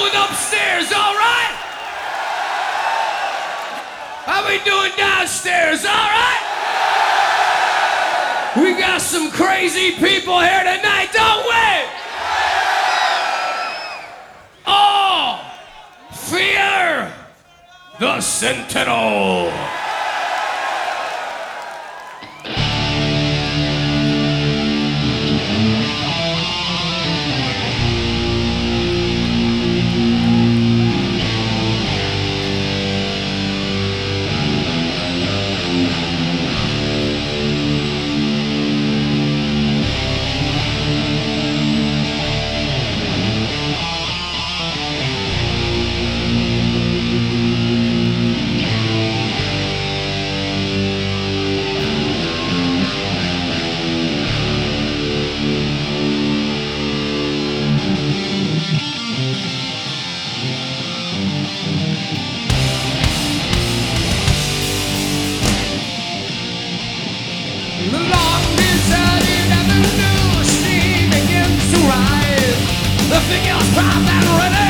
doing upstairs, all right? How we doing downstairs, all right? We got some crazy people here tonight, don't we? Oh, fear the Sentinel. The figures prime and ready,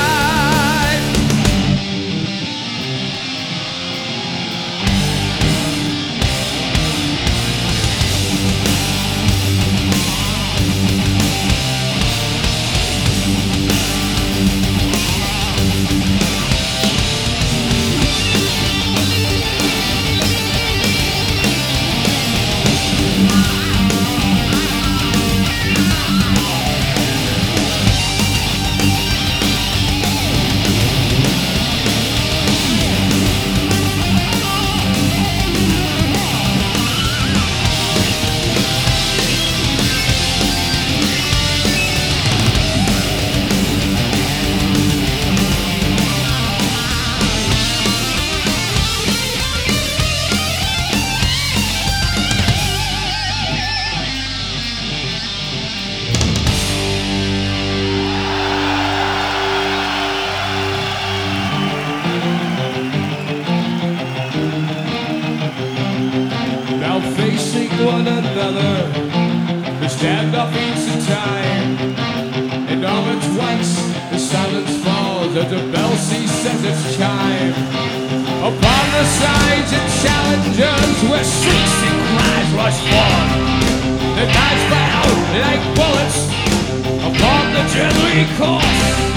another, we stand up each time. And all at once, the silence falls as the bell ceases its chime. Upon the sides and challenges, where shrieks and cries rush forth. The knives fly out like bullets upon the deadly course.